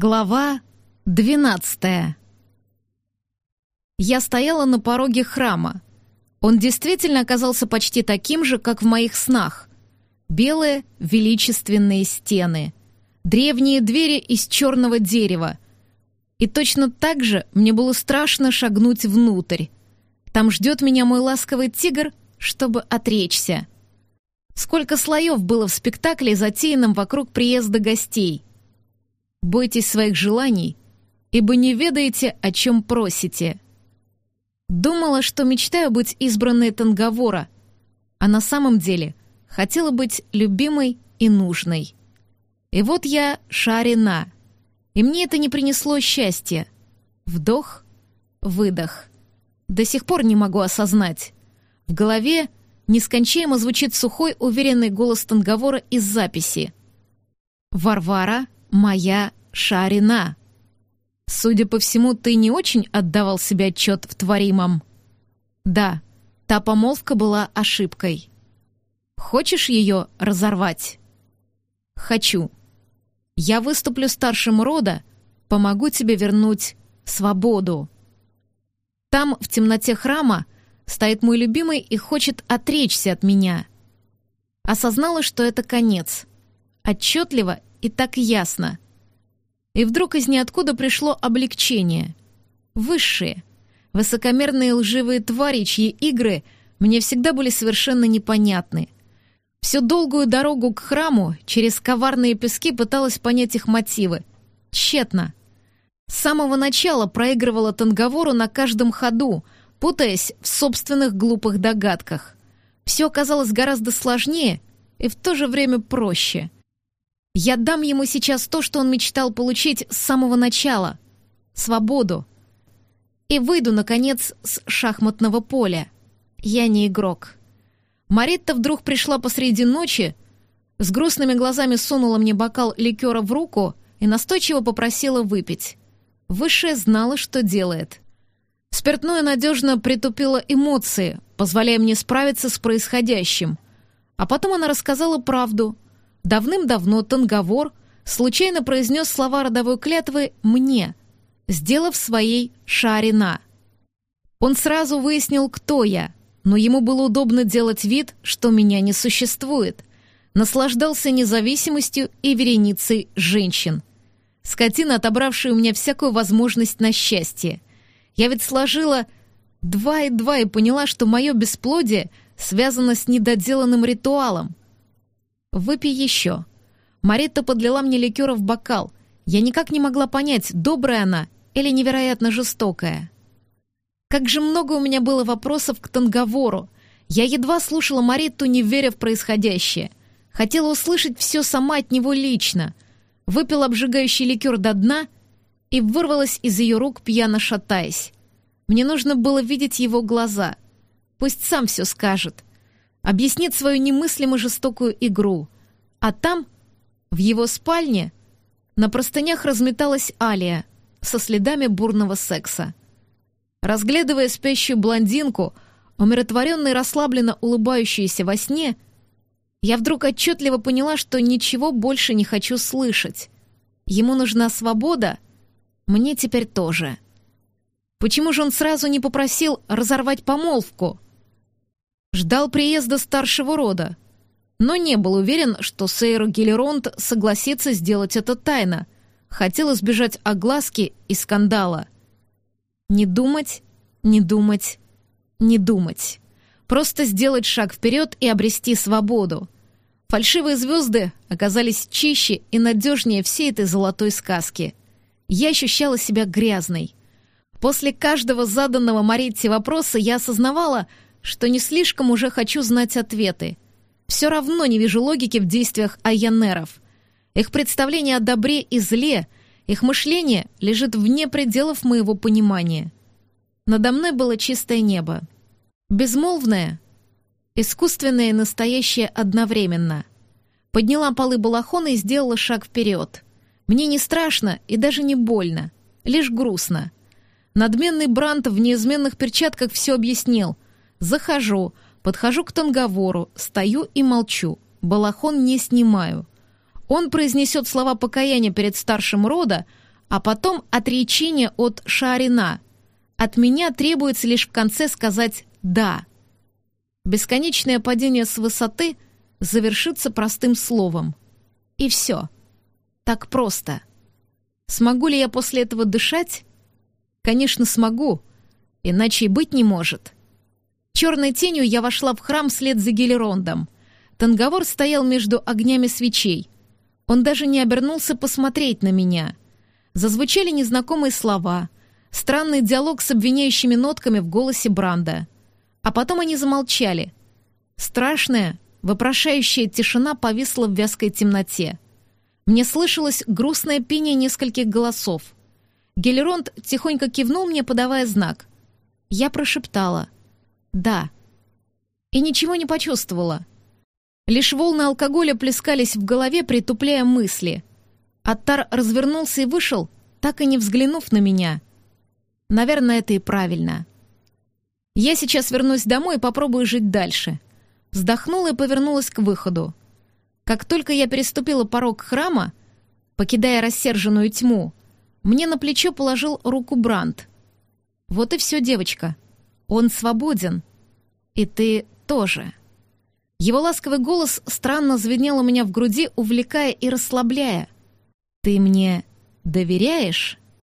Глава двенадцатая. Я стояла на пороге храма. Он действительно оказался почти таким же, как в моих снах. Белые величественные стены, древние двери из черного дерева. И точно так же мне было страшно шагнуть внутрь. Там ждет меня мой ласковый тигр, чтобы отречься. Сколько слоев было в спектакле, затеянном вокруг приезда гостей — Бойтесь своих желаний, ибо не ведаете, о чем просите. Думала, что мечтаю быть избранной Танговора, а на самом деле хотела быть любимой и нужной. И вот я шарена, и мне это не принесло счастья. Вдох, выдох. До сих пор не могу осознать. В голове нескончаемо звучит сухой, уверенный голос Танговора из записи. «Варвара моя Шарина. Судя по всему, ты не очень отдавал себе отчет в творимом. Да, та помолвка была ошибкой. Хочешь ее разорвать? Хочу. Я выступлю старшим рода, помогу тебе вернуть свободу. Там, в темноте храма, стоит мой любимый и хочет отречься от меня. Осознала, что это конец. Отчетливо и так ясно. И вдруг из ниоткуда пришло облегчение. Высшие, высокомерные лживые твари, чьи игры мне всегда были совершенно непонятны. Всю долгую дорогу к храму через коварные пески пыталась понять их мотивы. Тщетно. С самого начала проигрывала Танговору на каждом ходу, путаясь в собственных глупых догадках. Все оказалось гораздо сложнее и в то же время проще — я дам ему сейчас то, что он мечтал получить с самого начала — свободу. И выйду, наконец, с шахматного поля. Я не игрок. Маритта вдруг пришла посреди ночи, с грустными глазами сунула мне бокал ликера в руку и настойчиво попросила выпить. Высшая знала, что делает. Спиртное надежно притупило эмоции, позволяя мне справиться с происходящим. А потом она рассказала правду — Давным-давно Танговор случайно произнес слова родовой клятвы «мне», сделав своей «шарина». Он сразу выяснил, кто я, но ему было удобно делать вид, что меня не существует. Наслаждался независимостью и вереницей женщин. Скотина, отобравшая у меня всякую возможность на счастье. Я ведь сложила два и два и поняла, что мое бесплодие связано с недоделанным ритуалом. «Выпей еще». Маретта подлила мне ликера в бокал. Я никак не могла понять, добрая она или невероятно жестокая. Как же много у меня было вопросов к Танговору. Я едва слушала Маретту, не веря в происходящее. Хотела услышать все сама от него лично. Выпила обжигающий ликер до дна и вырвалась из ее рук, пьяно шатаясь. Мне нужно было видеть его глаза. Пусть сам все скажет объяснит свою немыслимо жестокую игру. А там, в его спальне, на простынях разметалась Алия со следами бурного секса. Разглядывая спящую блондинку, умиротворенно и расслабленно улыбающуюся во сне, я вдруг отчетливо поняла, что ничего больше не хочу слышать. Ему нужна свобода, мне теперь тоже. Почему же он сразу не попросил разорвать помолвку? Ждал приезда старшего рода, но не был уверен, что Сейр Гелеронт согласится сделать это тайно, хотел избежать огласки и скандала. Не думать, не думать, не думать. Просто сделать шаг вперед и обрести свободу. Фальшивые звезды оказались чище и надежнее всей этой золотой сказки. Я ощущала себя грязной. После каждого заданного Маритти вопроса я осознавала, что не слишком уже хочу знать ответы. Все равно не вижу логики в действиях айонеров. Их представление о добре и зле, их мышление лежит вне пределов моего понимания. Надо мной было чистое небо. Безмолвное, искусственное и настоящее одновременно. Подняла полы балахона и сделала шаг вперед. Мне не страшно и даже не больно, лишь грустно. Надменный Брант в неизменных перчатках все объяснил — Захожу, подхожу к Танговору, стою и молчу. Балахон не снимаю. Он произнесет слова покаяния перед старшим рода, а потом отречение от Шаарина. От меня требуется лишь в конце сказать «да». Бесконечное падение с высоты завершится простым словом. И все. Так просто. Смогу ли я после этого дышать? Конечно, смогу, иначе и быть не может. Черной тенью я вошла в храм вслед за Гелерондом. Танговор стоял между огнями свечей. Он даже не обернулся посмотреть на меня. Зазвучали незнакомые слова, странный диалог с обвиняющими нотками в голосе Бранда. А потом они замолчали. Страшная, вопрошающая тишина повисла в вязкой темноте. Мне слышалось грустное пение нескольких голосов. Гелеронд тихонько кивнул мне, подавая знак. Я прошептала «Да». И ничего не почувствовала. Лишь волны алкоголя плескались в голове, притупляя мысли. Аттар развернулся и вышел, так и не взглянув на меня. Наверное, это и правильно. Я сейчас вернусь домой и попробую жить дальше. Вздохнула и повернулась к выходу. Как только я переступила порог храма, покидая рассерженную тьму, мне на плечо положил руку Бранд. «Вот и все, девочка. Он свободен. И ты тоже». Его ласковый голос странно звенел у меня в груди, увлекая и расслабляя. «Ты мне доверяешь?»